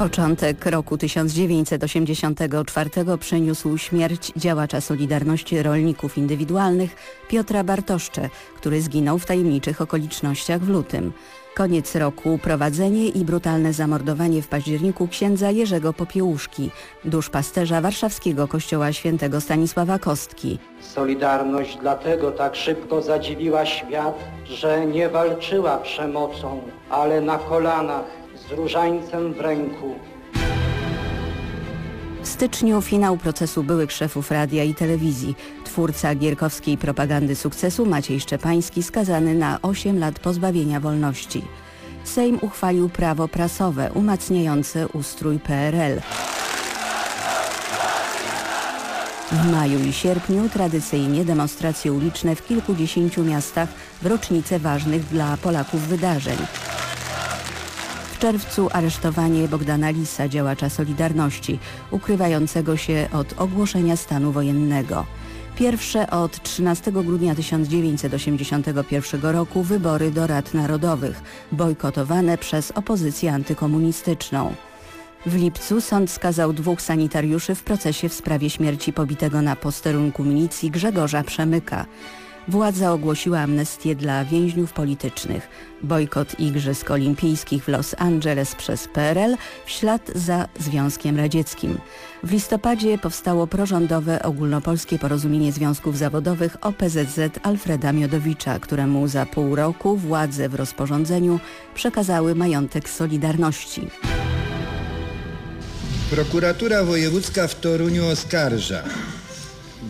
Początek roku 1984 przyniósł śmierć działacza Solidarności Rolników Indywidualnych Piotra Bartoszcze, który zginął w tajemniczych okolicznościach w lutym. Koniec roku, prowadzenie i brutalne zamordowanie w październiku księdza Jerzego Popiełuszki, duszpasterza warszawskiego kościoła świętego Stanisława Kostki. Solidarność dlatego tak szybko zadziwiła świat, że nie walczyła przemocą, ale na kolanach z różańcem w ręku. W styczniu finał procesu byłych szefów radia i telewizji. Twórca gierkowskiej propagandy sukcesu Maciej Szczepański skazany na 8 lat pozbawienia wolności. Sejm uchwalił prawo prasowe umacniające ustrój PRL. W maju i sierpniu tradycyjnie demonstracje uliczne w kilkudziesięciu miastach w rocznicę ważnych dla Polaków wydarzeń. Czerwcu aresztowanie Bogdana Lisa, działacza Solidarności, ukrywającego się od ogłoszenia stanu wojennego. Pierwsze od 13 grudnia 1981 roku wybory do Rad Narodowych, bojkotowane przez opozycję antykomunistyczną. W lipcu sąd skazał dwóch sanitariuszy w procesie w sprawie śmierci pobitego na posterunku milicji Grzegorza Przemyka. Władza ogłosiła amnestię dla więźniów politycznych. Bojkot Igrzysk Olimpijskich w Los Angeles przez PRL w ślad za Związkiem Radzieckim. W listopadzie powstało prorządowe ogólnopolskie porozumienie związków zawodowych OPZZ Alfreda Miodowicza, któremu za pół roku władze w rozporządzeniu przekazały majątek Solidarności. Prokuratura Wojewódzka w Toruniu oskarża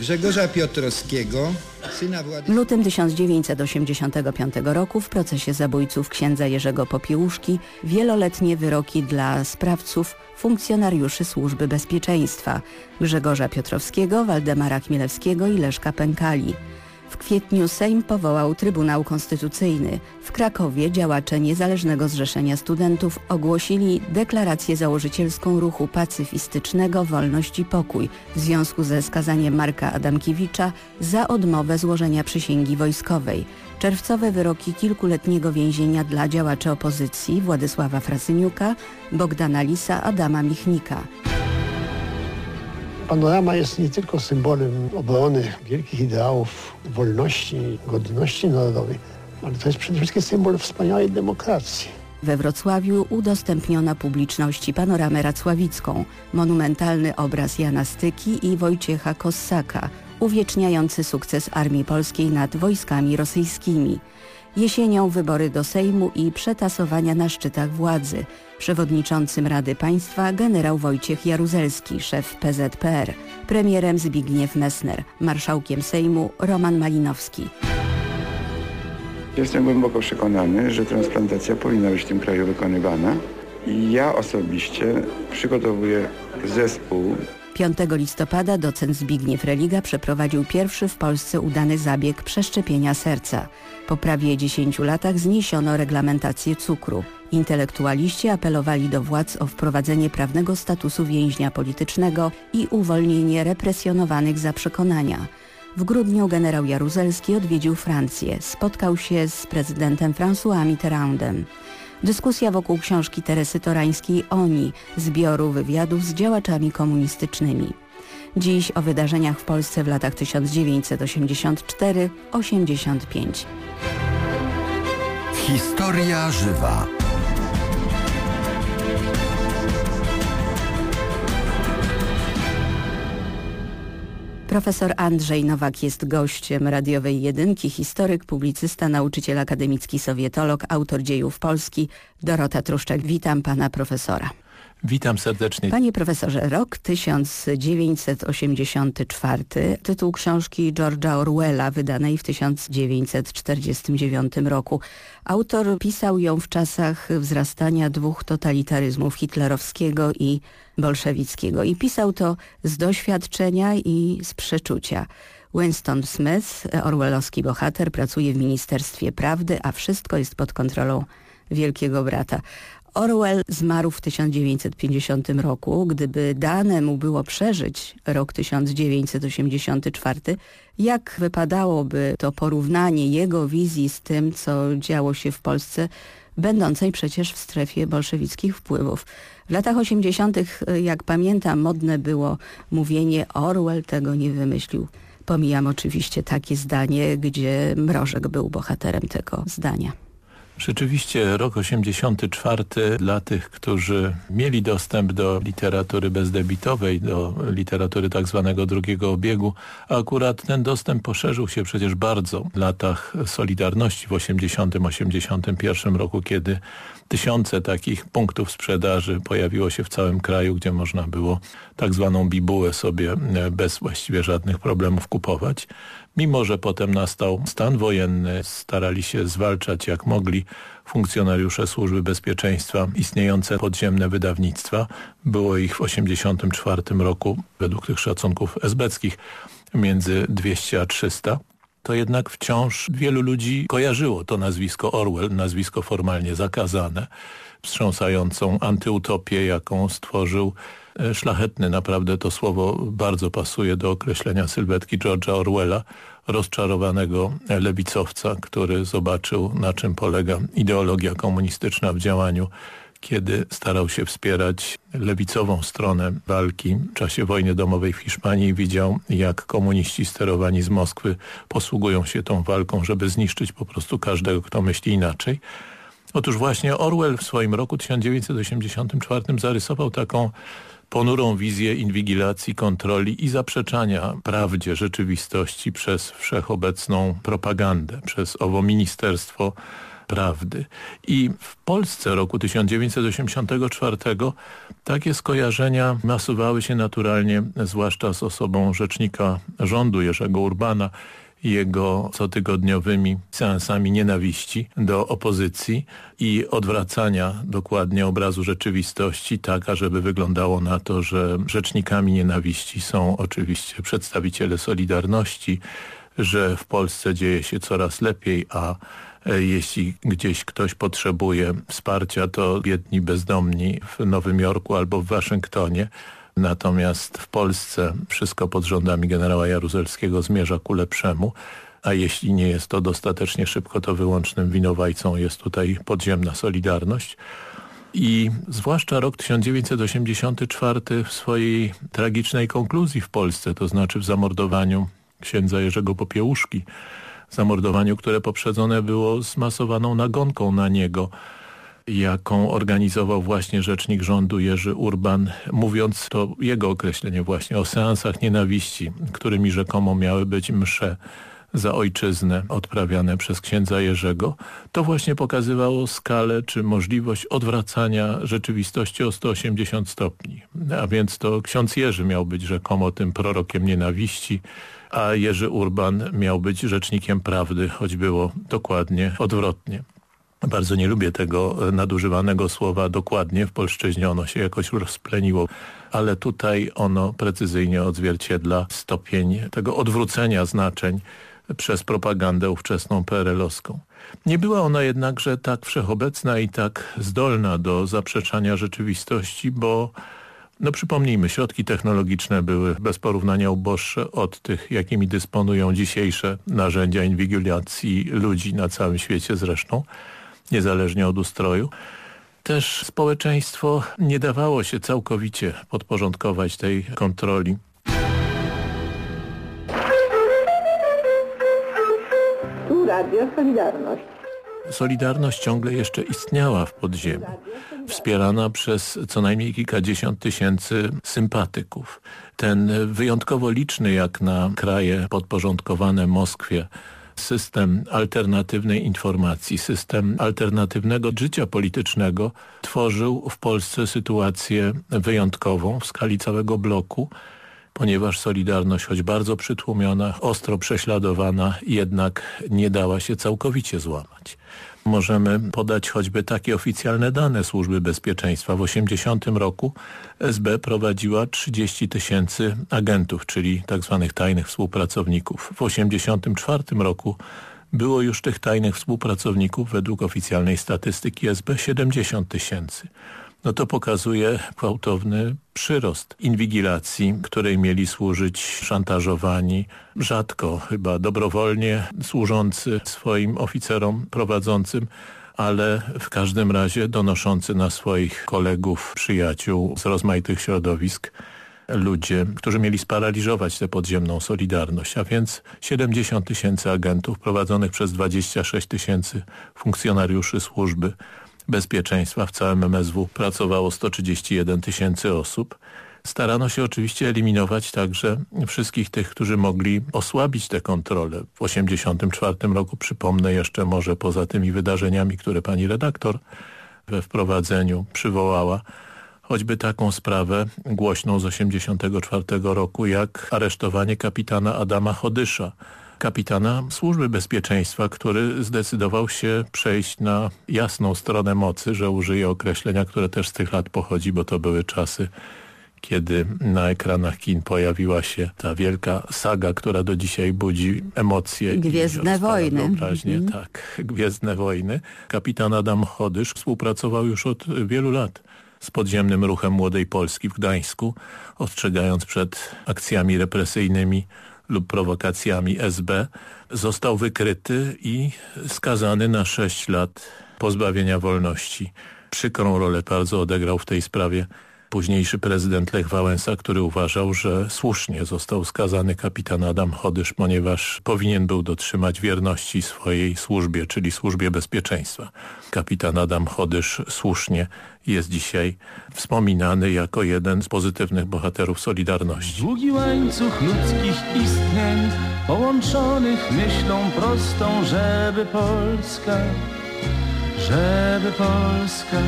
Grzegorza Piotrowskiego, syna Władysława... lutym 1985 roku w procesie zabójców księdza Jerzego Popiełuszki wieloletnie wyroki dla sprawców funkcjonariuszy Służby Bezpieczeństwa Grzegorza Piotrowskiego, Waldemara Chmielewskiego i Leszka Pękali. Kwietniu Sejm powołał Trybunał Konstytucyjny. W Krakowie działacze Niezależnego Zrzeszenia Studentów ogłosili deklarację założycielską ruchu pacyfistycznego Wolność i Pokój w związku ze skazaniem Marka Adamkiewicza za odmowę złożenia przysięgi wojskowej. Czerwcowe wyroki kilkuletniego więzienia dla działaczy opozycji Władysława Frasyniuka, Bogdana Lisa, Adama Michnika. Panorama jest nie tylko symbolem obrony wielkich ideałów wolności godności narodowej, ale to jest przede wszystkim symbol wspaniałej demokracji. We Wrocławiu udostępniono publiczności panoramę racławicką, monumentalny obraz Jana Styki i Wojciecha Kossaka, uwieczniający sukces Armii Polskiej nad wojskami rosyjskimi. Jesienią wybory do Sejmu i przetasowania na szczytach władzy. Przewodniczącym Rady Państwa generał Wojciech Jaruzelski, szef PZPR, premierem Zbigniew Messner, marszałkiem Sejmu Roman Malinowski. Jestem głęboko przekonany, że transplantacja powinna być w tym kraju wykonywana ja osobiście przygotowuję zespół 5 listopada docent Zbigniew Religa przeprowadził pierwszy w Polsce udany zabieg przeszczepienia serca. Po prawie 10 latach zniesiono reglamentację cukru. Intelektualiści apelowali do władz o wprowadzenie prawnego statusu więźnia politycznego i uwolnienie represjonowanych za przekonania. W grudniu generał Jaruzelski odwiedził Francję. Spotkał się z prezydentem François Mitterrandem. Dyskusja wokół książki Teresy Torańskiej Oni, zbioru wywiadów z działaczami komunistycznymi. Dziś o wydarzeniach w Polsce w latach 1984-85. Historia żywa. Profesor Andrzej Nowak jest gościem radiowej jedynki, historyk, publicysta, nauczyciel akademicki, sowietolog, autor dziejów Polski. Dorota Truszczak, witam pana profesora. Witam serdecznie. Panie profesorze, rok 1984, tytuł książki George'a Orwella wydanej w 1949 roku. Autor pisał ją w czasach wzrastania dwóch totalitaryzmów, hitlerowskiego i bolszewickiego. I pisał to z doświadczenia i z przeczucia. Winston Smith, orwellowski bohater, pracuje w Ministerstwie Prawdy, a wszystko jest pod kontrolą Wielkiego Brata. Orwell zmarł w 1950 roku. Gdyby dane mu było przeżyć rok 1984, jak wypadałoby to porównanie jego wizji z tym, co działo się w Polsce, będącej przecież w strefie bolszewickich wpływów. W latach 80., jak pamiętam, modne było mówienie Orwell tego nie wymyślił. Pomijam oczywiście takie zdanie, gdzie Mrożek był bohaterem tego zdania. Rzeczywiście rok 84 dla tych, którzy mieli dostęp do literatury bezdebitowej, do literatury tak zwanego drugiego obiegu, a akurat ten dostęp poszerzył się przecież bardzo w latach Solidarności w 80-81 roku, kiedy tysiące takich punktów sprzedaży pojawiło się w całym kraju, gdzie można było tak zwaną bibułę sobie bez właściwie żadnych problemów kupować. Mimo, że potem nastał stan wojenny, starali się zwalczać jak mogli funkcjonariusze służby bezpieczeństwa istniejące podziemne wydawnictwa. Było ich w 1984 roku, według tych szacunków esbeckich, między 200 a 300 to jednak wciąż wielu ludzi kojarzyło to nazwisko Orwell, nazwisko formalnie zakazane, wstrząsającą antyutopię, jaką stworzył szlachetny, naprawdę to słowo bardzo pasuje do określenia sylwetki George'a Orwella, rozczarowanego lewicowca, który zobaczył na czym polega ideologia komunistyczna w działaniu kiedy starał się wspierać lewicową stronę walki w czasie wojny domowej w Hiszpanii widział, jak komuniści sterowani z Moskwy posługują się tą walką, żeby zniszczyć po prostu każdego, kto myśli inaczej. Otóż właśnie Orwell w swoim roku 1984 zarysował taką ponurą wizję inwigilacji, kontroli i zaprzeczania prawdzie rzeczywistości przez wszechobecną propagandę, przez owo ministerstwo prawdy. I w Polsce roku 1984 takie skojarzenia nasuwały się naturalnie, zwłaszcza z osobą rzecznika rządu Jerzego Urbana, jego cotygodniowymi seansami nienawiści do opozycji i odwracania dokładnie obrazu rzeczywistości tak, ażeby wyglądało na to, że rzecznikami nienawiści są oczywiście przedstawiciele Solidarności, że w Polsce dzieje się coraz lepiej, a E, jeśli gdzieś ktoś potrzebuje wsparcia, to biedni bezdomni w Nowym Jorku albo w Waszyngtonie. Natomiast w Polsce wszystko pod rządami generała Jaruzelskiego zmierza ku lepszemu a jeśli nie jest to dostatecznie szybko, to wyłącznym winowajcą jest tutaj podziemna Solidarność. I zwłaszcza rok 1984 w swojej tragicznej konkluzji w Polsce, to znaczy w zamordowaniu księdza Jerzego Popiełuszki, zamordowaniu, które poprzedzone było zmasowaną nagonką na niego, jaką organizował właśnie rzecznik rządu Jerzy Urban, mówiąc to jego określenie właśnie o seansach nienawiści, którymi rzekomo miały być msze za ojczyznę odprawiane przez księdza Jerzego, to właśnie pokazywało skalę czy możliwość odwracania rzeczywistości o 180 stopni. A więc to ksiądz Jerzy miał być rzekomo tym prorokiem nienawiści, a Jerzy Urban miał być rzecznikiem prawdy, choć było dokładnie odwrotnie. Bardzo nie lubię tego nadużywanego słowa dokładnie, w polszczyźnie ono się jakoś rozpleniło, ale tutaj ono precyzyjnie odzwierciedla stopień tego odwrócenia znaczeń przez propagandę ówczesną PRL-owską. Nie była ona jednakże tak wszechobecna i tak zdolna do zaprzeczania rzeczywistości, bo no przypomnijmy, środki technologiczne były bez porównania uboższe od tych, jakimi dysponują dzisiejsze narzędzia inwigilacji ludzi na całym świecie zresztą, niezależnie od ustroju. Też społeczeństwo nie dawało się całkowicie podporządkować tej kontroli. Tu Radio Solidarność. Solidarność ciągle jeszcze istniała w podziemiu, wspierana przez co najmniej kilkadziesiąt tysięcy sympatyków. Ten wyjątkowo liczny jak na kraje podporządkowane Moskwie system alternatywnej informacji, system alternatywnego życia politycznego tworzył w Polsce sytuację wyjątkową w skali całego bloku, ponieważ Solidarność, choć bardzo przytłumiona, ostro prześladowana, jednak nie dała się całkowicie złamać. Możemy podać choćby takie oficjalne dane Służby Bezpieczeństwa. W 80 roku SB prowadziła 30 tysięcy agentów, czyli tzw. Tak tajnych współpracowników. W 84 roku było już tych tajnych współpracowników według oficjalnej statystyki SB 70 tysięcy. No to pokazuje gwałtowny przyrost inwigilacji, której mieli służyć szantażowani, rzadko chyba dobrowolnie służący swoim oficerom prowadzącym, ale w każdym razie donoszący na swoich kolegów, przyjaciół z rozmaitych środowisk ludzie, którzy mieli sparaliżować tę podziemną Solidarność, a więc 70 tysięcy agentów prowadzonych przez 26 tysięcy funkcjonariuszy służby bezpieczeństwa w całym MSW pracowało 131 tysięcy osób. Starano się oczywiście eliminować także wszystkich tych, którzy mogli osłabić tę kontrolę. W 1984 roku, przypomnę jeszcze może poza tymi wydarzeniami, które pani redaktor we wprowadzeniu przywołała, choćby taką sprawę głośną z 1984 roku, jak aresztowanie kapitana Adama Chodysza, kapitana Służby Bezpieczeństwa, który zdecydował się przejść na jasną stronę mocy, że użyje określenia, które też z tych lat pochodzi, bo to były czasy kiedy na ekranach kin pojawiła się ta wielka saga, która do dzisiaj budzi emocje. Gwiezdne Wojny. Wyobraźnie, mm. tak. Gwiezdne Wojny. Kapitan Adam Chodysz współpracował już od wielu lat z podziemnym ruchem Młodej Polski w Gdańsku, ostrzegając przed akcjami represyjnymi lub prowokacjami SB, został wykryty i skazany na sześć lat pozbawienia wolności. Przykrą rolę bardzo odegrał w tej sprawie późniejszy prezydent Lech Wałęsa, który uważał, że słusznie został skazany kapitan Adam Chodysz, ponieważ powinien był dotrzymać wierności swojej służbie, czyli służbie bezpieczeństwa. Kapitan Adam Chodysz słusznie jest dzisiaj wspominany jako jeden z pozytywnych bohaterów Solidarności. Długi łańcuch ludzkich istnień połączonych myślą prostą, żeby Polska, żeby Polska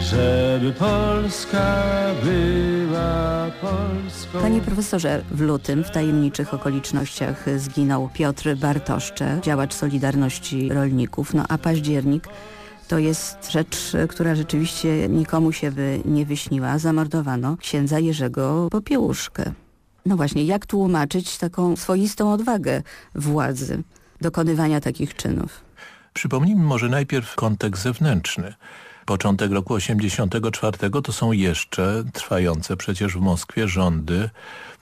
żeby Polska była Polską. Panie profesorze, w lutym w tajemniczych okolicznościach zginął Piotr Bartoszcze, działacz Solidarności Rolników, no a październik to jest rzecz, która rzeczywiście nikomu się by nie wyśniła. Zamordowano księdza Jerzego Popiełuszkę. No właśnie, jak tłumaczyć taką swoistą odwagę władzy dokonywania takich czynów? Przypomnijmy może najpierw kontekst zewnętrzny początek roku 84 to są jeszcze trwające przecież w Moskwie rządy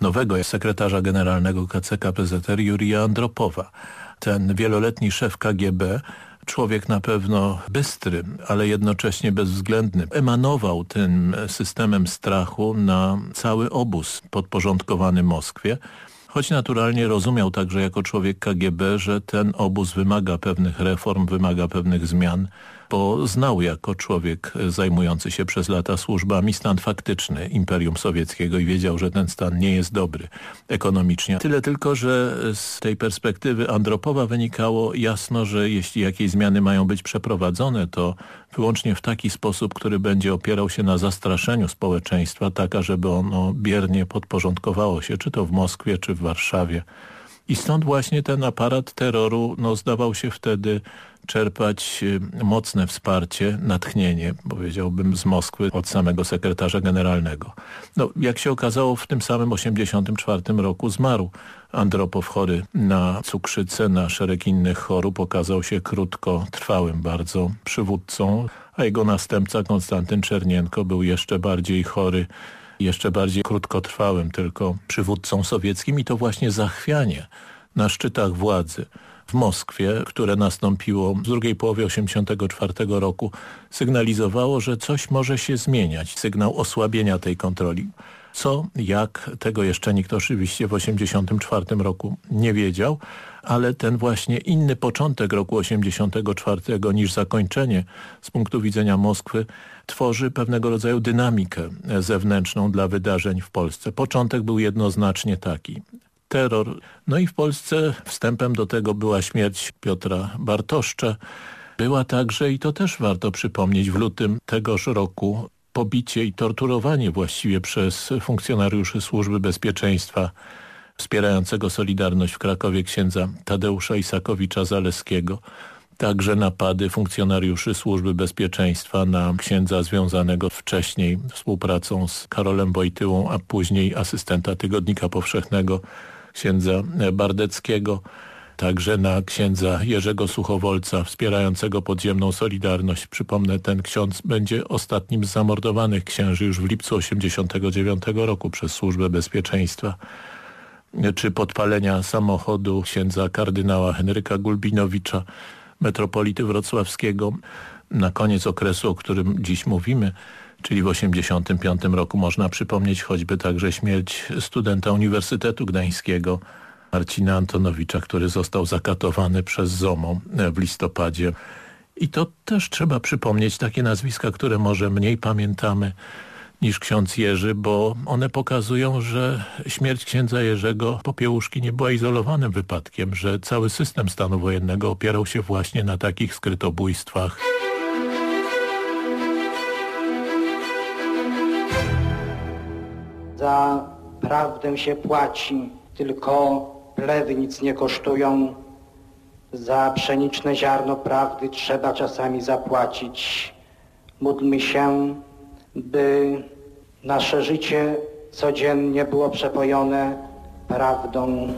nowego sekretarza generalnego KCK PZR Jurija Andropowa. Ten wieloletni szef KGB człowiek na pewno bystry, ale jednocześnie bezwzględny. Emanował tym systemem strachu na cały obóz podporządkowany Moskwie, choć naturalnie rozumiał także jako człowiek KGB, że ten obóz wymaga pewnych reform, wymaga pewnych zmian, bo znał jako człowiek zajmujący się przez lata służbami stan faktyczny Imperium Sowieckiego i wiedział, że ten stan nie jest dobry ekonomicznie. Tyle tylko, że z tej perspektywy Andropowa wynikało jasno, że jeśli jakieś zmiany mają być przeprowadzone, to wyłącznie w taki sposób, który będzie opierał się na zastraszeniu społeczeństwa, taka, żeby ono biernie podporządkowało się, czy to w Moskwie, czy w Warszawie. I stąd właśnie ten aparat terroru no, zdawał się wtedy czerpać y, mocne wsparcie, natchnienie, powiedziałbym, z Moskwy od samego sekretarza generalnego. No, jak się okazało, w tym samym 1984 roku zmarł Andropow chory na cukrzycę, na szereg innych chorób. Okazał się krótkotrwałym bardzo przywódcą, a jego następca Konstantyn Czernienko był jeszcze bardziej chory jeszcze bardziej krótkotrwałym tylko przywódcą sowieckim i to właśnie zachwianie na szczytach władzy w Moskwie, które nastąpiło w drugiej połowie 1984 roku, sygnalizowało, że coś może się zmieniać. Sygnał osłabienia tej kontroli. Co, jak, tego jeszcze nikt oczywiście w 1984 roku nie wiedział, ale ten właśnie inny początek roku 1984 niż zakończenie z punktu widzenia Moskwy tworzy pewnego rodzaju dynamikę zewnętrzną dla wydarzeń w Polsce. Początek był jednoznacznie taki terror. No i w Polsce wstępem do tego była śmierć Piotra Bartoszcze. Była także, i to też warto przypomnieć, w lutym tegoż roku pobicie i torturowanie właściwie przez funkcjonariuszy Służby Bezpieczeństwa wspierającego Solidarność w Krakowie księdza Tadeusza Isakowicza-Zaleskiego. Także napady funkcjonariuszy Służby Bezpieczeństwa na księdza związanego wcześniej współpracą z Karolem Wojtyłą, a później asystenta Tygodnika Powszechnego księdza Bardeckiego. także na księdza Jerzego Suchowolca wspierającego podziemną Solidarność. Przypomnę, ten ksiądz będzie ostatnim z zamordowanych księży już w lipcu 89 roku przez Służbę Bezpieczeństwa czy podpalenia samochodu księdza kardynała Henryka Gulbinowicza, metropolity wrocławskiego na koniec okresu, o którym dziś mówimy, czyli w 1985 roku można przypomnieć choćby także śmierć studenta Uniwersytetu Gdańskiego Marcina Antonowicza, który został zakatowany przez ZOMO w listopadzie. I to też trzeba przypomnieć takie nazwiska, które może mniej pamiętamy niż ksiądz Jerzy, bo one pokazują, że śmierć księdza Jerzego Popiełuszki nie była izolowanym wypadkiem, że cały system stanu wojennego opierał się właśnie na takich skrytobójstwach. Za prawdę się płaci, tylko plewy nic nie kosztują. Za pszeniczne ziarno prawdy trzeba czasami zapłacić. Módlmy się, by nasze życie codziennie było przepojone prawdą.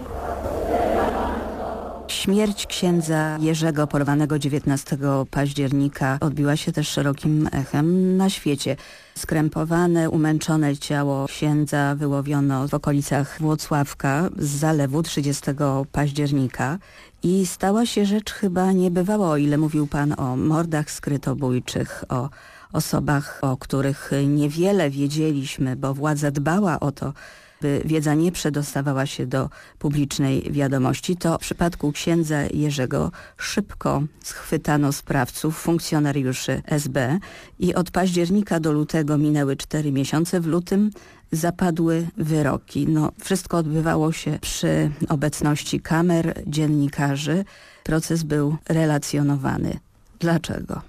Śmierć księdza Jerzego porwanego 19 października odbiła się też szerokim echem na świecie. Skrępowane, umęczone ciało księdza wyłowiono w okolicach Włocławka z zalewu 30 października i stała się rzecz chyba niebywała, o ile mówił pan o mordach skrytobójczych, o osobach, o których niewiele wiedzieliśmy, bo władza dbała o to, by wiedza nie przedostawała się do publicznej wiadomości, to w przypadku księdza Jerzego szybko schwytano sprawców, funkcjonariuszy SB i od października do lutego minęły cztery miesiące. W lutym zapadły wyroki. No, wszystko odbywało się przy obecności kamer, dziennikarzy. Proces był relacjonowany. Dlaczego?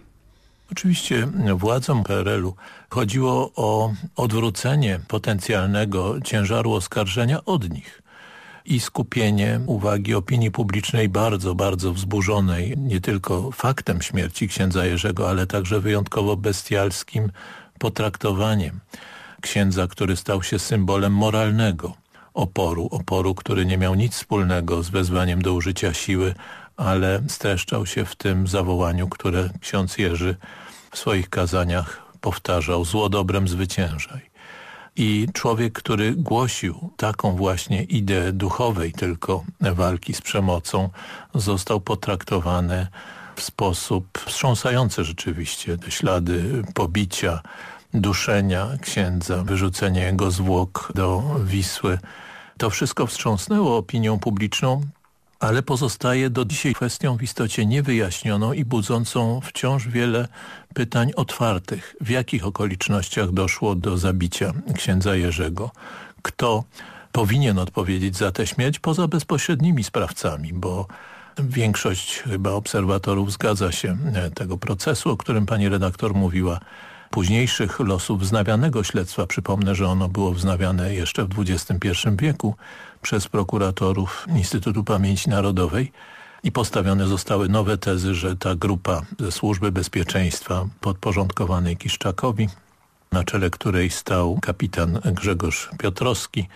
Oczywiście władzom PRL-u chodziło o odwrócenie potencjalnego ciężaru oskarżenia od nich i skupienie uwagi opinii publicznej bardzo, bardzo wzburzonej nie tylko faktem śmierci księdza Jerzego, ale także wyjątkowo bestialskim potraktowaniem księdza, który stał się symbolem moralnego oporu, oporu, który nie miał nic wspólnego z wezwaniem do użycia siły, ale streszczał się w tym zawołaniu, które ksiądz Jerzy w swoich kazaniach powtarzał zło dobrem zwyciężaj. I człowiek, który głosił taką właśnie ideę duchowej tylko walki z przemocą, został potraktowany w sposób wstrząsający rzeczywiście. Te ślady pobicia, duszenia księdza, wyrzucenie jego zwłok do Wisły. To wszystko wstrząsnęło opinią publiczną, ale pozostaje do dzisiaj kwestią w istocie niewyjaśnioną i budzącą wciąż wiele pytań otwartych. W jakich okolicznościach doszło do zabicia księdza Jerzego? Kto powinien odpowiedzieć za tę śmierć poza bezpośrednimi sprawcami, bo większość chyba obserwatorów zgadza się tego procesu, o którym pani redaktor mówiła, późniejszych losów wznawianego śledztwa. Przypomnę, że ono było wznawiane jeszcze w XXI wieku przez prokuratorów Instytutu Pamięci Narodowej i postawione zostały nowe tezy, że ta grupa ze Służby Bezpieczeństwa podporządkowanej Kiszczakowi, na czele której stał kapitan Grzegorz Piotrowski,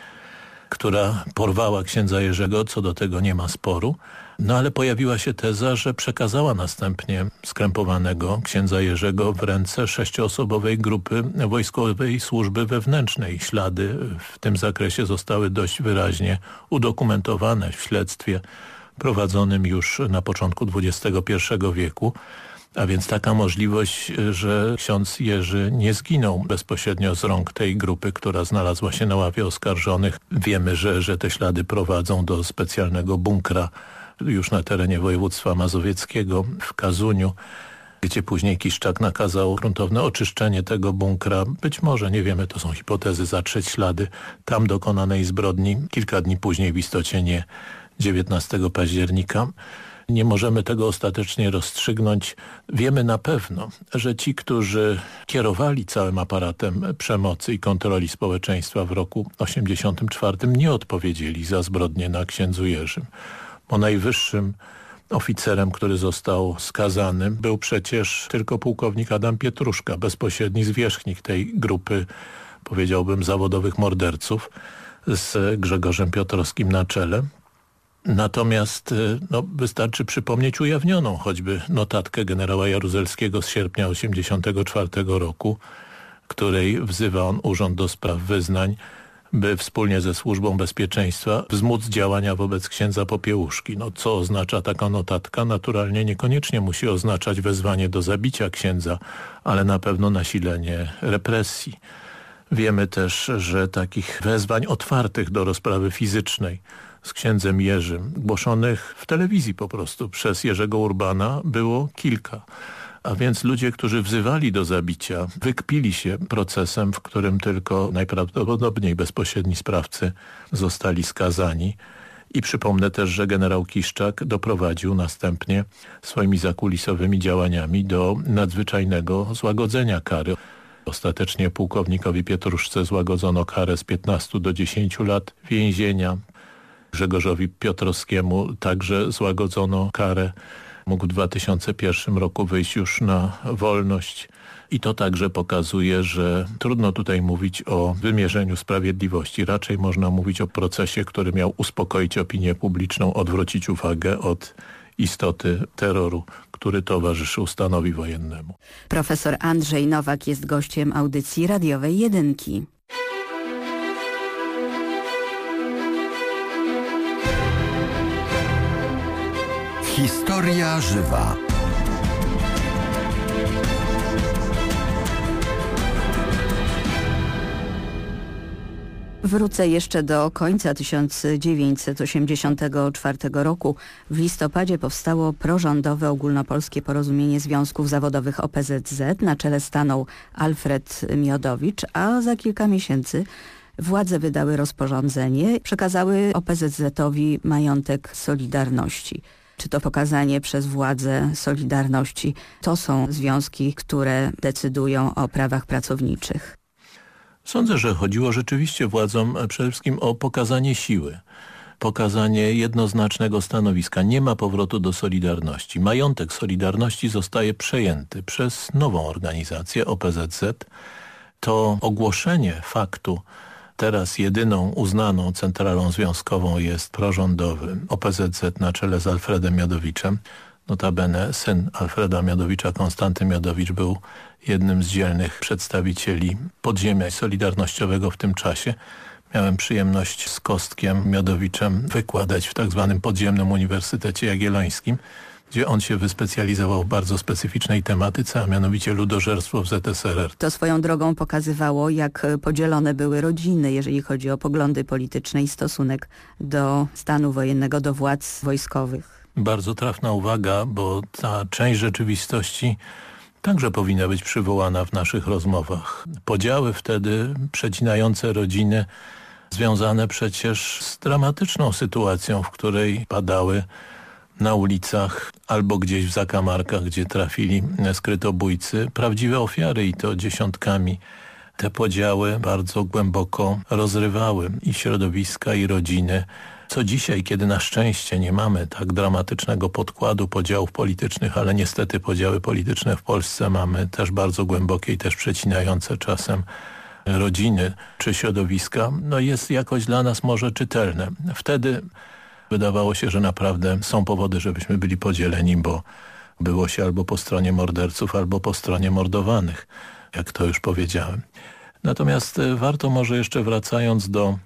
która porwała księdza Jerzego, co do tego nie ma sporu, no ale pojawiła się teza, że przekazała następnie skrępowanego księdza Jerzego w ręce sześcioosobowej grupy Wojskowej Służby Wewnętrznej. Ślady w tym zakresie zostały dość wyraźnie udokumentowane w śledztwie prowadzonym już na początku XXI wieku. A więc taka możliwość, że ksiądz Jerzy nie zginął bezpośrednio z rąk tej grupy, która znalazła się na ławie oskarżonych. Wiemy, że, że te ślady prowadzą do specjalnego bunkra już na terenie województwa mazowieckiego w Kazuniu gdzie później Kiszczak nakazał gruntowne oczyszczenie tego bunkra. Być może, nie wiemy, to są hipotezy, zatrzeć ślady tam dokonanej zbrodni. Kilka dni później, w istocie nie 19 października. Nie możemy tego ostatecznie rozstrzygnąć. Wiemy na pewno, że ci, którzy kierowali całym aparatem przemocy i kontroli społeczeństwa w roku 84 nie odpowiedzieli za zbrodnie na księdzu Jerzym bo najwyższym oficerem, który został skazany, był przecież tylko pułkownik Adam Pietruszka, bezpośredni zwierzchnik tej grupy, powiedziałbym, zawodowych morderców z Grzegorzem Piotrowskim na czele. Natomiast y, no, wystarczy przypomnieć ujawnioną choćby notatkę generała Jaruzelskiego z sierpnia 1984 roku, której wzywa on Urząd do Spraw Wyznań, by wspólnie ze Służbą Bezpieczeństwa wzmóc działania wobec księdza Popiełuszki. No, co oznacza taka notatka? Naturalnie niekoniecznie musi oznaczać wezwanie do zabicia księdza, ale na pewno nasilenie represji. Wiemy też, że takich wezwań otwartych do rozprawy fizycznej z księdzem Jerzym, głoszonych w telewizji po prostu przez Jerzego Urbana było kilka. A więc ludzie, którzy wzywali do zabicia, wykpili się procesem, w którym tylko najprawdopodobniej bezpośredni sprawcy zostali skazani. I przypomnę też, że generał Kiszczak doprowadził następnie swoimi zakulisowymi działaniami do nadzwyczajnego złagodzenia kary. Ostatecznie pułkownikowi Pietruszce złagodzono karę z 15 do 10 lat więzienia. Grzegorzowi Piotrowskiemu także złagodzono karę. Mógł w 2001 roku wyjść już na wolność. I to także pokazuje, że trudno tutaj mówić o wymierzeniu sprawiedliwości. Raczej można mówić o procesie, który miał uspokoić opinię publiczną, odwrócić uwagę od istoty terroru, który towarzyszył stanowi wojennemu. Profesor Andrzej Nowak jest gościem audycji radiowej Jedynki. Historia żywa. Wrócę jeszcze do końca 1984 roku. W listopadzie powstało prorządowe ogólnopolskie porozumienie związków zawodowych OPZZ. Na czele stanął Alfred Miodowicz, a za kilka miesięcy władze wydały rozporządzenie, przekazały OPZZ-owi majątek Solidarności czy to pokazanie przez władze Solidarności. To są związki, które decydują o prawach pracowniczych. Sądzę, że chodziło rzeczywiście władzom przede wszystkim o pokazanie siły pokazanie jednoznacznego stanowiska. Nie ma powrotu do Solidarności. Majątek Solidarności zostaje przejęty przez nową organizację OPZZ. To ogłoszenie faktu Teraz jedyną uznaną centralą związkową jest prorządowy OPZZ na czele z Alfredem Miodowiczem. Notabene syn Alfreda Miodowicza, Konstanty Miodowicz, był jednym z dzielnych przedstawicieli podziemia solidarnościowego w tym czasie. Miałem przyjemność z Kostkiem Miodowiczem wykładać w tak zwanym podziemnym Uniwersytecie Jagiellońskim gdzie on się wyspecjalizował w bardzo specyficznej tematyce, a mianowicie ludożerstwo w ZSRR. To swoją drogą pokazywało, jak podzielone były rodziny, jeżeli chodzi o poglądy polityczne i stosunek do stanu wojennego, do władz wojskowych. Bardzo trafna uwaga, bo ta część rzeczywistości także powinna być przywołana w naszych rozmowach. Podziały wtedy przecinające rodziny, związane przecież z dramatyczną sytuacją, w której padały na ulicach albo gdzieś w zakamarkach, gdzie trafili skrytobójcy, prawdziwe ofiary i to dziesiątkami. Te podziały bardzo głęboko rozrywały i środowiska, i rodziny. Co dzisiaj, kiedy na szczęście nie mamy tak dramatycznego podkładu podziałów politycznych, ale niestety podziały polityczne w Polsce mamy też bardzo głębokie i też przecinające czasem rodziny czy środowiska, no jest jakoś dla nas może czytelne. Wtedy Wydawało się, że naprawdę są powody, żebyśmy byli podzieleni, bo było się albo po stronie morderców, albo po stronie mordowanych, jak to już powiedziałem. Natomiast e, warto może jeszcze wracając do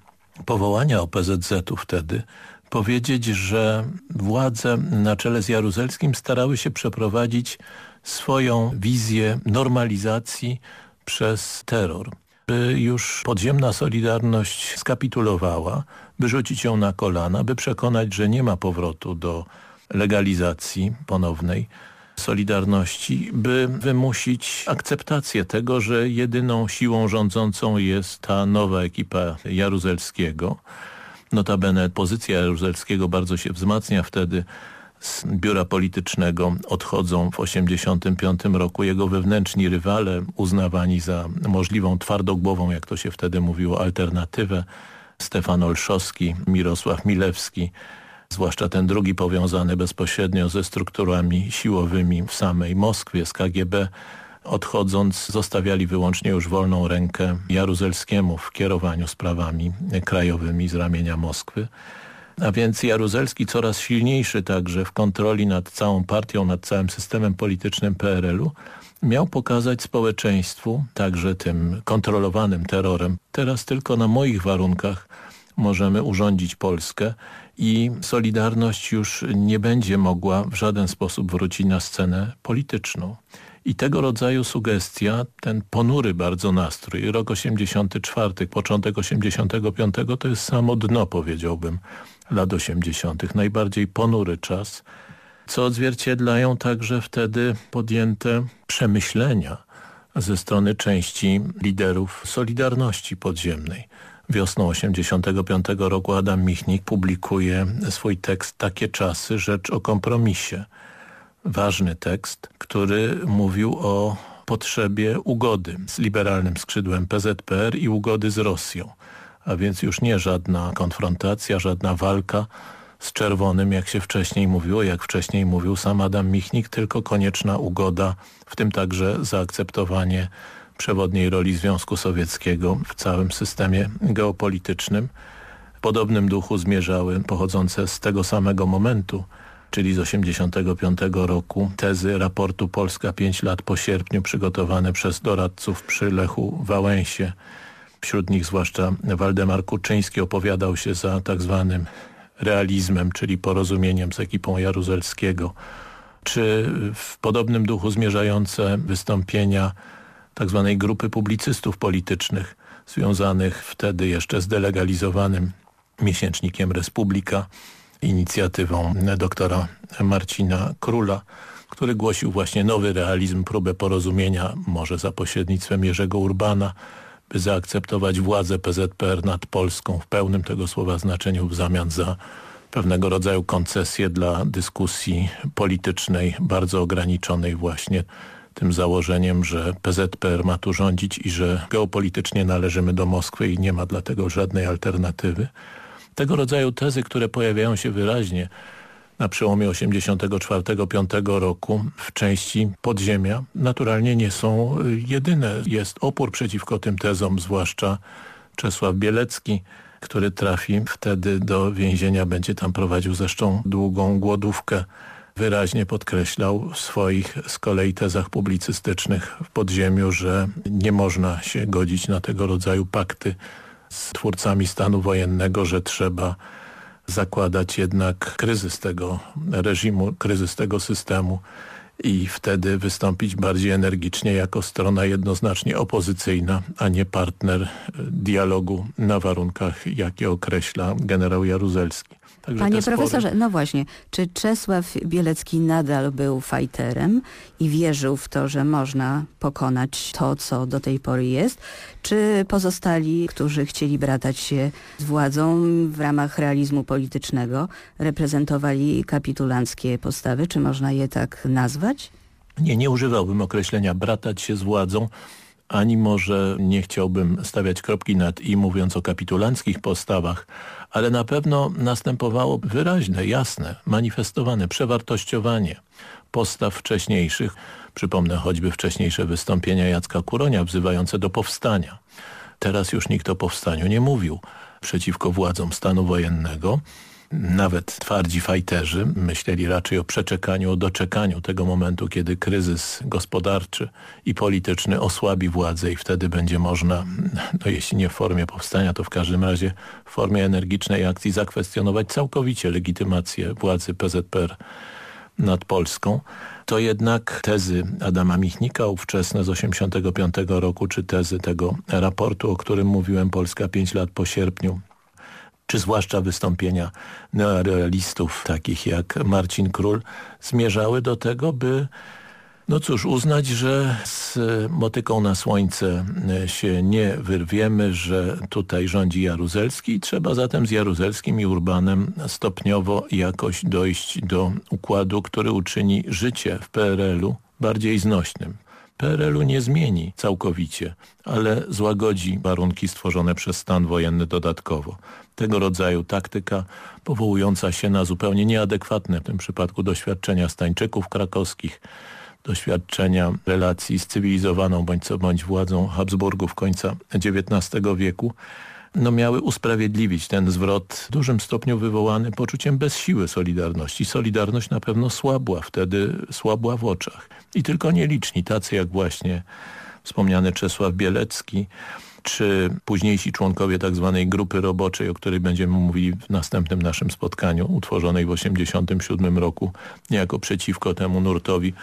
powołania OPZZ-u wtedy, powiedzieć, że władze na czele z Jaruzelskim starały się przeprowadzić swoją wizję normalizacji przez terror. By już podziemna Solidarność skapitulowała, by rzucić ją na kolana, by przekonać, że nie ma powrotu do legalizacji ponownej Solidarności, by wymusić akceptację tego, że jedyną siłą rządzącą jest ta nowa ekipa Jaruzelskiego. Notabene pozycja Jaruzelskiego bardzo się wzmacnia wtedy z biura politycznego odchodzą w 1985 roku jego wewnętrzni rywale uznawani za możliwą twardogłową, jak to się wtedy mówiło, alternatywę Stefan Olszowski, Mirosław Milewski, zwłaszcza ten drugi powiązany bezpośrednio ze strukturami siłowymi w samej Moskwie z KGB, odchodząc zostawiali wyłącznie już wolną rękę Jaruzelskiemu w kierowaniu sprawami krajowymi z ramienia Moskwy. A więc Jaruzelski coraz silniejszy także w kontroli nad całą partią, nad całym systemem politycznym PRL-u, miał pokazać społeczeństwu, także tym kontrolowanym terrorem, teraz tylko na moich warunkach możemy urządzić Polskę i Solidarność już nie będzie mogła w żaden sposób wrócić na scenę polityczną. I tego rodzaju sugestia, ten ponury bardzo nastrój, rok 84, początek 85 to jest samo dno powiedziałbym lat 80. Najbardziej ponury czas, co odzwierciedlają także wtedy podjęte przemyślenia ze strony części liderów Solidarności Podziemnej. Wiosną 85 roku Adam Michnik publikuje swój tekst Takie czasy, rzecz o kompromisie. Ważny tekst, który mówił o potrzebie ugody z liberalnym skrzydłem PZPR i ugody z Rosją. A więc już nie żadna konfrontacja, żadna walka z czerwonym, jak się wcześniej mówiło, jak wcześniej mówił sam Adam Michnik, tylko konieczna ugoda, w tym także zaakceptowanie przewodniej roli Związku Sowieckiego w całym systemie geopolitycznym. W podobnym duchu zmierzały pochodzące z tego samego momentu, czyli z 85 roku, tezy raportu Polska 5 lat po sierpniu przygotowane przez doradców przy Lechu Wałęsie. Wśród nich zwłaszcza Waldemar Kuczyński opowiadał się za tak zwanym realizmem, czyli porozumieniem z ekipą Jaruzelskiego, czy w podobnym duchu zmierzające wystąpienia tak zwanej grupy publicystów politycznych związanych wtedy jeszcze z delegalizowanym miesięcznikiem Republika, inicjatywą doktora Marcina Króla, który głosił właśnie nowy realizm, próbę porozumienia, może za pośrednictwem Jerzego Urbana, by zaakceptować władzę PZPR nad Polską w pełnym tego słowa znaczeniu w zamian za pewnego rodzaju koncesję dla dyskusji politycznej, bardzo ograniczonej właśnie tym założeniem, że PZPR ma tu rządzić i że geopolitycznie należymy do Moskwy i nie ma dlatego żadnej alternatywy. Tego rodzaju tezy, które pojawiają się wyraźnie na przełomie 84-5 roku w części podziemia naturalnie nie są jedyne. Jest opór przeciwko tym tezom, zwłaszcza Czesław Bielecki, który trafi wtedy do więzienia, będzie tam prowadził zresztą długą głodówkę wyraźnie podkreślał w swoich z kolei tezach publicystycznych w podziemiu, że nie można się godzić na tego rodzaju pakty z twórcami stanu wojennego, że trzeba zakładać jednak kryzys tego reżimu, kryzys tego systemu i wtedy wystąpić bardziej energicznie jako strona jednoznacznie opozycyjna, a nie partner dialogu na warunkach, jakie określa generał Jaruzelski. Także Panie profesorze, spory... no właśnie, czy Czesław Bielecki nadal był fajterem i wierzył w to, że można pokonać to, co do tej pory jest? Czy pozostali, którzy chcieli bratać się z władzą w ramach realizmu politycznego, reprezentowali kapitulanckie postawy? Czy można je tak nazwać? Nie, nie używałbym określenia bratać się z władzą, ani może nie chciałbym stawiać kropki nad i mówiąc o kapitulanckich postawach, ale na pewno następowało wyraźne, jasne, manifestowane przewartościowanie postaw wcześniejszych. Przypomnę choćby wcześniejsze wystąpienia Jacka Kuronia wzywające do powstania. Teraz już nikt o powstaniu nie mówił przeciwko władzom stanu wojennego, nawet twardzi fajterzy myśleli raczej o przeczekaniu, o doczekaniu tego momentu, kiedy kryzys gospodarczy i polityczny osłabi władzę i wtedy będzie można, no jeśli nie w formie powstania, to w każdym razie w formie energicznej akcji zakwestionować całkowicie legitymację władzy PZPR nad Polską, to jednak tezy Adama Michnika ówczesne z 85 roku, czy tezy tego raportu, o którym mówiłem, Polska 5 lat po sierpniu czy zwłaszcza wystąpienia neorealistów takich jak Marcin Król zmierzały do tego, by no cóż, uznać, że z motyką na słońce się nie wyrwiemy, że tutaj rządzi Jaruzelski i trzeba zatem z Jaruzelskim i Urbanem stopniowo jakoś dojść do układu, który uczyni życie w PRL-u bardziej znośnym. PRL-u nie zmieni całkowicie, ale złagodzi warunki stworzone przez stan wojenny dodatkowo. Tego rodzaju taktyka powołująca się na zupełnie nieadekwatne w tym przypadku doświadczenia Stańczyków krakowskich, doświadczenia relacji z cywilizowaną bądź co bądź władzą Habsburgów końca XIX wieku no miały usprawiedliwić ten zwrot w dużym stopniu wywołany poczuciem bezsiły Solidarności. Solidarność na pewno słabła wtedy, słabła w oczach. I tylko nieliczni, tacy jak właśnie wspomniany Czesław Bielecki, czy późniejsi członkowie tak zwanej grupy roboczej, o której będziemy mówili w następnym naszym spotkaniu, utworzonej w 1987 roku, niejako przeciwko temu nurtowi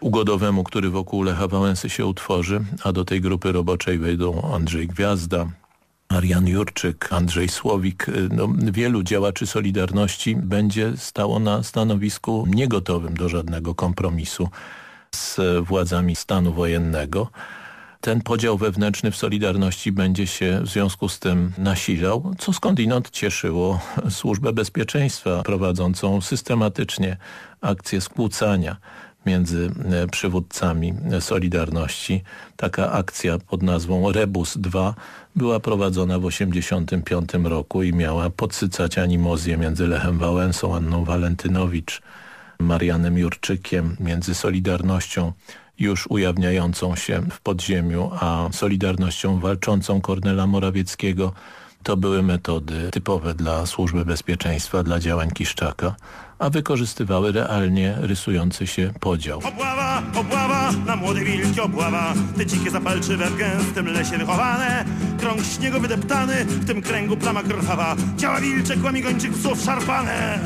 ugodowemu, który wokół Lecha Wałęsy się utworzy, a do tej grupy roboczej wejdą Andrzej Gwiazda, Marian Jurczyk, Andrzej Słowik, no, wielu działaczy Solidarności będzie stało na stanowisku niegotowym do żadnego kompromisu z władzami stanu wojennego. Ten podział wewnętrzny w Solidarności będzie się w związku z tym nasilał, co skądinąd cieszyło Służbę Bezpieczeństwa prowadzącą systematycznie akcję skłócania między e, przywódcami Solidarności. Taka akcja pod nazwą Rebus 2 była prowadzona w 1985 roku i miała podsycać animozję między Lechem Wałęsą, Anną Walentynowicz, Marianem Jurczykiem, między Solidarnością już ujawniającą się w podziemiu, a Solidarnością walczącą Kornela Morawieckiego. To były metody typowe dla Służby Bezpieczeństwa, dla działań Kiszczaka a wykorzystywały realnie rysujący się podział. Obława, obława, na młode wilki obława, te dzikie zapalczywe w gęstym lesie wychowane, krąg śniegu wydeptany, w tym kręgu plama krwawa, ciała wilcze, kłami gończych psów szarpane.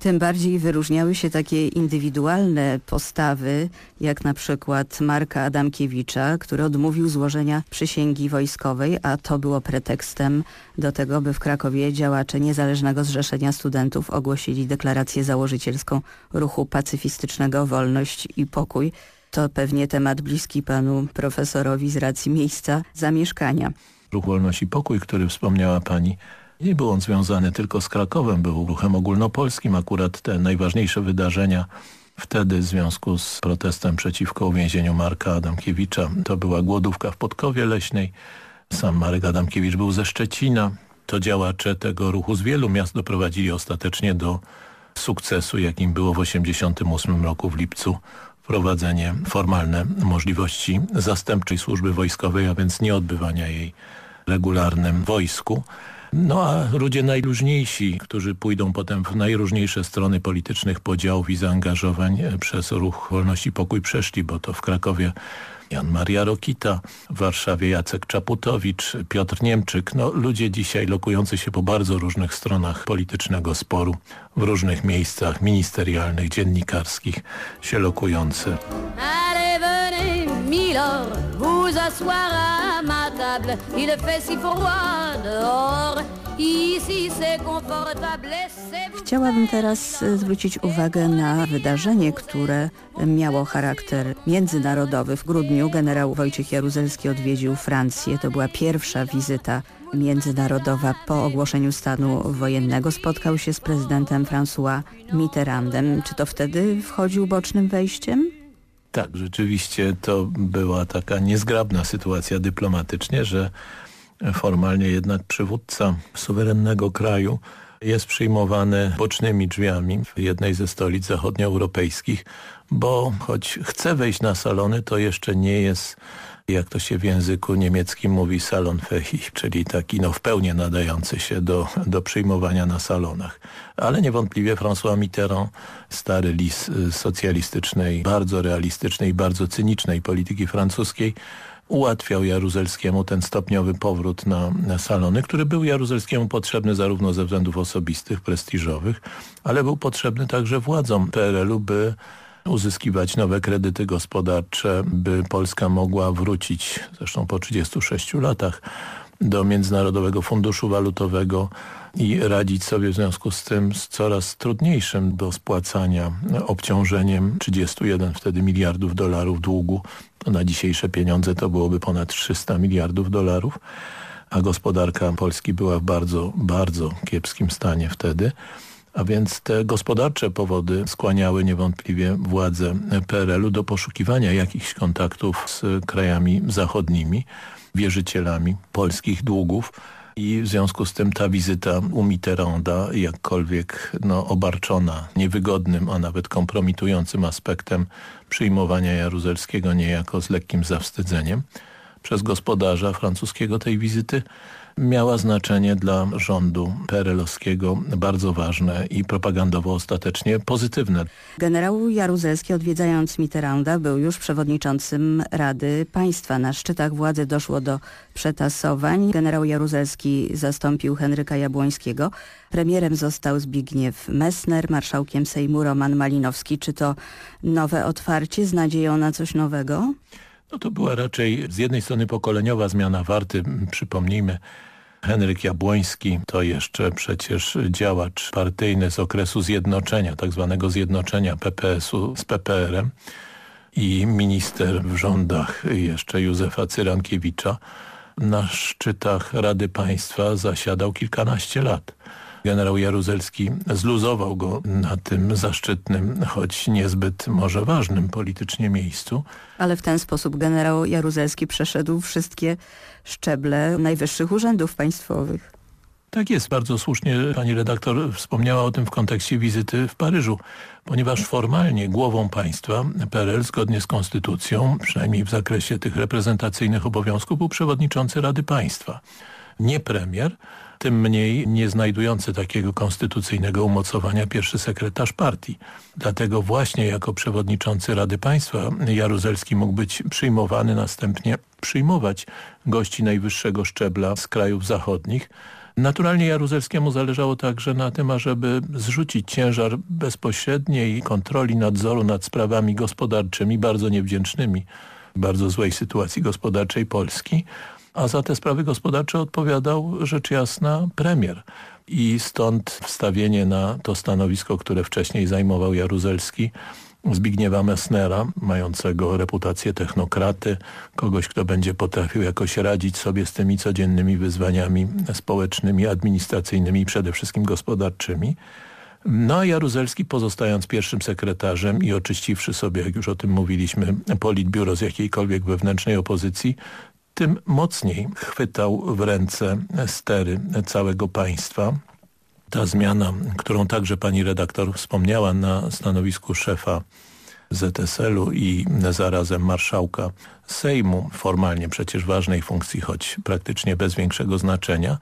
Tym bardziej wyróżniały się takie indywidualne postawy, jak na przykład Marka Adamkiewicza, który odmówił złożenia przysięgi wojskowej, a to było pretekstem do tego, by w Krakowie działacze Niezależnego Zrzeszenia Studentów ogłosili deklarację założycielską ruchu pacyfistycznego Wolność i Pokój. To pewnie temat bliski panu profesorowi z racji miejsca zamieszkania. Ruch Wolność i Pokój, który wspomniała pani, nie był on związany tylko z Krakowem, był ruchem ogólnopolskim. Akurat te najważniejsze wydarzenia wtedy w związku z protestem przeciwko uwięzieniu Marka Adamkiewicza to była głodówka w Podkowie Leśnej. Sam Marek Adamkiewicz był ze Szczecina. To działacze tego ruchu z wielu miast doprowadzili ostatecznie do sukcesu, jakim było w 1988 roku w lipcu wprowadzenie formalne możliwości zastępczej służby wojskowej, a więc nie odbywania jej regularnym wojsku. No a ludzie najróżniejsi, którzy pójdą potem w najróżniejsze strony politycznych podziałów i zaangażowań e, przez ruch Wolności Pokój przeszli, bo to w Krakowie Jan Maria Rokita, w Warszawie Jacek Czaputowicz, Piotr Niemczyk. No, ludzie dzisiaj lokujący się po bardzo różnych stronach politycznego sporu, w różnych miejscach ministerialnych, dziennikarskich się lokujący. Allez, venez, vous asseoir à ma table. Il fait si froid dehors. Chciałabym teraz zwrócić uwagę na wydarzenie, które miało charakter międzynarodowy. W grudniu generał Wojciech Jaruzelski odwiedził Francję. To była pierwsza wizyta międzynarodowa po ogłoszeniu stanu wojennego. Spotkał się z prezydentem François Mitterrandem. Czy to wtedy wchodził bocznym wejściem? Tak, rzeczywiście to była taka niezgrabna sytuacja dyplomatycznie, że formalnie jednak przywódca suwerennego kraju jest przyjmowany bocznymi drzwiami w jednej ze stolic zachodnioeuropejskich, bo choć chce wejść na salony, to jeszcze nie jest jak to się w języku niemieckim mówi salon fähig, czyli taki no w pełni nadający się do, do przyjmowania na salonach. Ale niewątpliwie François Mitterrand, stary lis socjalistycznej, bardzo realistycznej, bardzo cynicznej polityki francuskiej, ułatwiał Jaruzelskiemu ten stopniowy powrót na, na salony, który był Jaruzelskiemu potrzebny zarówno ze względów osobistych, prestiżowych, ale był potrzebny także władzom PRL-u, by uzyskiwać nowe kredyty gospodarcze, by Polska mogła wrócić, zresztą po 36 latach, do Międzynarodowego Funduszu Walutowego i radzić sobie w związku z tym z coraz trudniejszym do spłacania obciążeniem 31 wtedy miliardów dolarów długu. Na dzisiejsze pieniądze to byłoby ponad 300 miliardów dolarów, a gospodarka Polski była w bardzo, bardzo kiepskim stanie wtedy. A więc te gospodarcze powody skłaniały niewątpliwie władze PRL-u do poszukiwania jakichś kontaktów z krajami zachodnimi, wierzycielami polskich długów. I w związku z tym ta wizyta u Mitterranda, jakkolwiek no, obarczona niewygodnym, a nawet kompromitującym aspektem przyjmowania Jaruzelskiego niejako z lekkim zawstydzeniem, przez gospodarza francuskiego tej wizyty miała znaczenie dla rządu perelowskiego bardzo ważne i propagandowo ostatecznie pozytywne. Generał Jaruzelski odwiedzając Mitterranda był już przewodniczącym Rady Państwa. Na szczytach władzy doszło do przetasowań. Generał Jaruzelski zastąpił Henryka Jabłońskiego. Premierem został Zbigniew Messner, marszałkiem Sejmu Roman Malinowski. Czy to nowe otwarcie z nadzieją na coś nowego? No to była raczej z jednej strony pokoleniowa zmiana warty. Przypomnijmy, Henryk Jabłoński to jeszcze przecież działacz partyjny z okresu zjednoczenia, tak zwanego zjednoczenia PPS-u z PPR-em i minister w rządach jeszcze Józefa Cyrankiewicza na szczytach Rady Państwa zasiadał kilkanaście lat. Generał Jaruzelski zluzował go na tym zaszczytnym, choć niezbyt może ważnym politycznie miejscu. Ale w ten sposób generał Jaruzelski przeszedł wszystkie szczeble najwyższych urzędów państwowych. Tak jest, bardzo słusznie pani redaktor wspomniała o tym w kontekście wizyty w Paryżu, ponieważ formalnie głową państwa PRL zgodnie z konstytucją, przynajmniej w zakresie tych reprezentacyjnych obowiązków, był przewodniczący Rady Państwa. Nie premier, tym mniej nie znajdujący takiego konstytucyjnego umocowania pierwszy sekretarz partii. Dlatego właśnie jako przewodniczący Rady Państwa Jaruzelski mógł być przyjmowany, następnie przyjmować gości najwyższego szczebla z krajów zachodnich. Naturalnie Jaruzelskiemu zależało także na tym, ażeby zrzucić ciężar bezpośredniej kontroli nadzoru nad sprawami gospodarczymi, bardzo niewdzięcznymi, bardzo złej sytuacji gospodarczej Polski, a za te sprawy gospodarcze odpowiadał rzecz jasna premier. I stąd wstawienie na to stanowisko, które wcześniej zajmował Jaruzelski, Zbigniewa Messnera, mającego reputację technokraty, kogoś, kto będzie potrafił jakoś radzić sobie z tymi codziennymi wyzwaniami społecznymi, administracyjnymi i przede wszystkim gospodarczymi. No a Jaruzelski pozostając pierwszym sekretarzem i oczyściwszy sobie, jak już o tym mówiliśmy, politbiuro z jakiejkolwiek wewnętrznej opozycji, tym mocniej chwytał w ręce stery całego państwa. Ta zmiana, którą także pani redaktor wspomniała na stanowisku szefa ZSL-u i zarazem marszałka Sejmu, formalnie przecież ważnej funkcji, choć praktycznie bez większego znaczenia,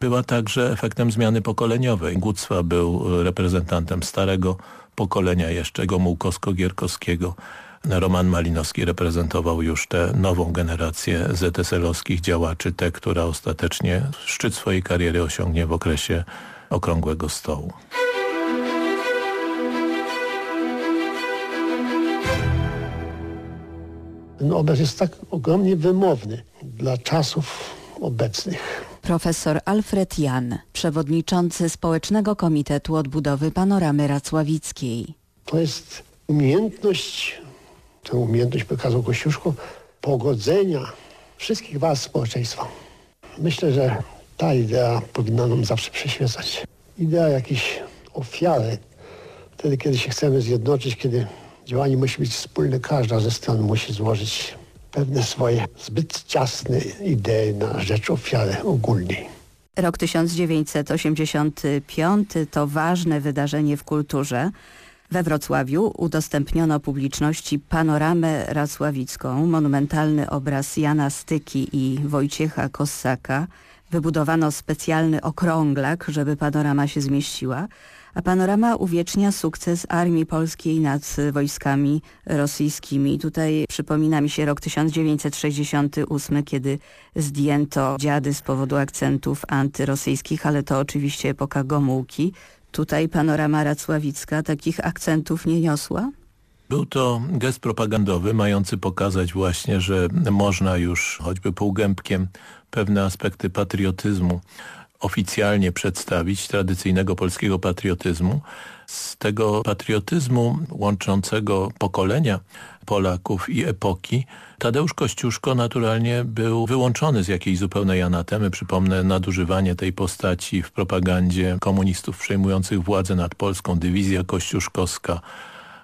była także efektem zmiany pokoleniowej. Gucwa był reprezentantem starego pokolenia jeszcze Gomułkowsko-Gierkowskiego, Roman Malinowski reprezentował już tę nową generację ZSL-owskich działaczy, tę, która ostatecznie szczyt swojej kariery osiągnie w okresie Okrągłego Stołu. Ten obraz jest tak ogromnie wymowny dla czasów obecnych. Profesor Alfred Jan, przewodniczący Społecznego Komitetu Odbudowy Panoramy Racławickiej. To jest umiejętność tę umiejętność pokazał Kościuszko, pogodzenia wszystkich warstw społeczeństwa. Myślę, że ta idea powinna nam zawsze przyświecać. Idea jakiejś ofiary, wtedy kiedy się chcemy zjednoczyć, kiedy działanie musi być wspólne, każda ze stron musi złożyć pewne swoje zbyt ciasne idee na rzecz ofiary ogólnej. Rok 1985 to ważne wydarzenie w kulturze. We Wrocławiu udostępniono publiczności panoramę racławicką, monumentalny obraz Jana Styki i Wojciecha Kossaka. Wybudowano specjalny okrąglak, żeby panorama się zmieściła, a panorama uwiecznia sukces Armii Polskiej nad wojskami rosyjskimi. Tutaj przypomina mi się rok 1968, kiedy zdjęto dziady z powodu akcentów antyrosyjskich, ale to oczywiście epoka Gomułki. Tutaj panorama racławicka takich akcentów nie niosła? Był to gest propagandowy mający pokazać właśnie, że można już choćby półgębkiem pewne aspekty patriotyzmu oficjalnie przedstawić, tradycyjnego polskiego patriotyzmu. Z tego patriotyzmu łączącego pokolenia Polaków i epoki, Tadeusz Kościuszko naturalnie był wyłączony z jakiejś zupełnej anatemy. Przypomnę nadużywanie tej postaci w propagandzie komunistów przejmujących władzę nad Polską, dywizja kościuszkowska,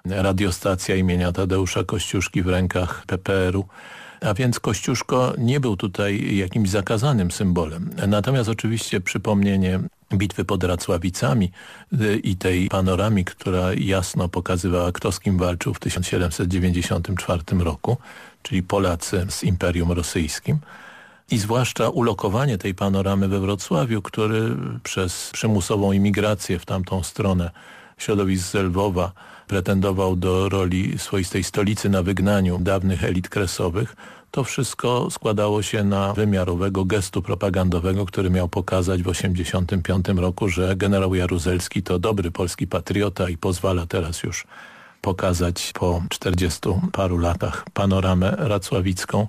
radiostacja imienia Tadeusza Kościuszki w rękach PPR-u. A więc Kościuszko nie był tutaj jakimś zakazanym symbolem. Natomiast oczywiście przypomnienie bitwy pod Racławicami y, i tej panoramii, która jasno pokazywała, kto z kim walczył w 1794 roku, czyli Polacy z Imperium Rosyjskim. I zwłaszcza ulokowanie tej panoramy we Wrocławiu, który przez przymusową imigrację w tamtą stronę środowisk z Lwowa pretendował do roli swoistej stolicy na wygnaniu dawnych elit kresowych, to wszystko składało się na wymiarowego gestu propagandowego, który miał pokazać w 1985 roku, że generał Jaruzelski to dobry polski patriota i pozwala teraz już pokazać po 40 paru latach panoramę racławicką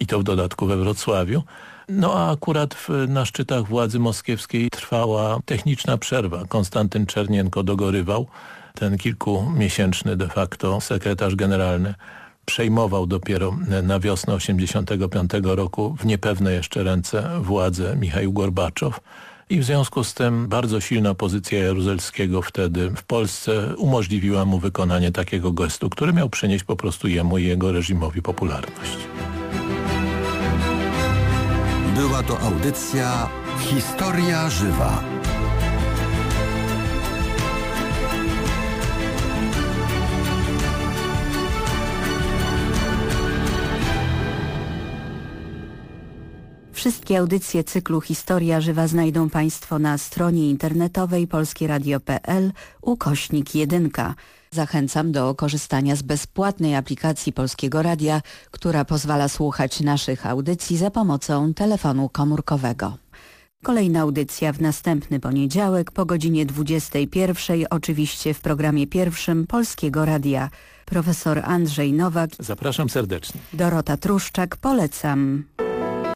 i to w dodatku we Wrocławiu. No a akurat w, na szczytach władzy moskiewskiej trwała techniczna przerwa. Konstantyn Czernienko dogorywał, ten kilkumiesięczny de facto sekretarz generalny przejmował dopiero na wiosnę 85 roku w niepewne jeszcze ręce władzę Michał Gorbaczow i w związku z tym bardzo silna pozycja Jaruzelskiego wtedy w Polsce umożliwiła mu wykonanie takiego gestu, który miał przynieść po prostu jemu i jego reżimowi popularność. Była to audycja Historia Żywa. Wszystkie audycje cyklu Historia Żywa znajdą Państwo na stronie internetowej polskieradio.pl ukośnik 1. Zachęcam do korzystania z bezpłatnej aplikacji Polskiego Radia, która pozwala słuchać naszych audycji za pomocą telefonu komórkowego. Kolejna audycja w następny poniedziałek po godzinie 21, oczywiście w programie pierwszym Polskiego Radia. Profesor Andrzej Nowak. Zapraszam serdecznie. Dorota Truszczak, polecam.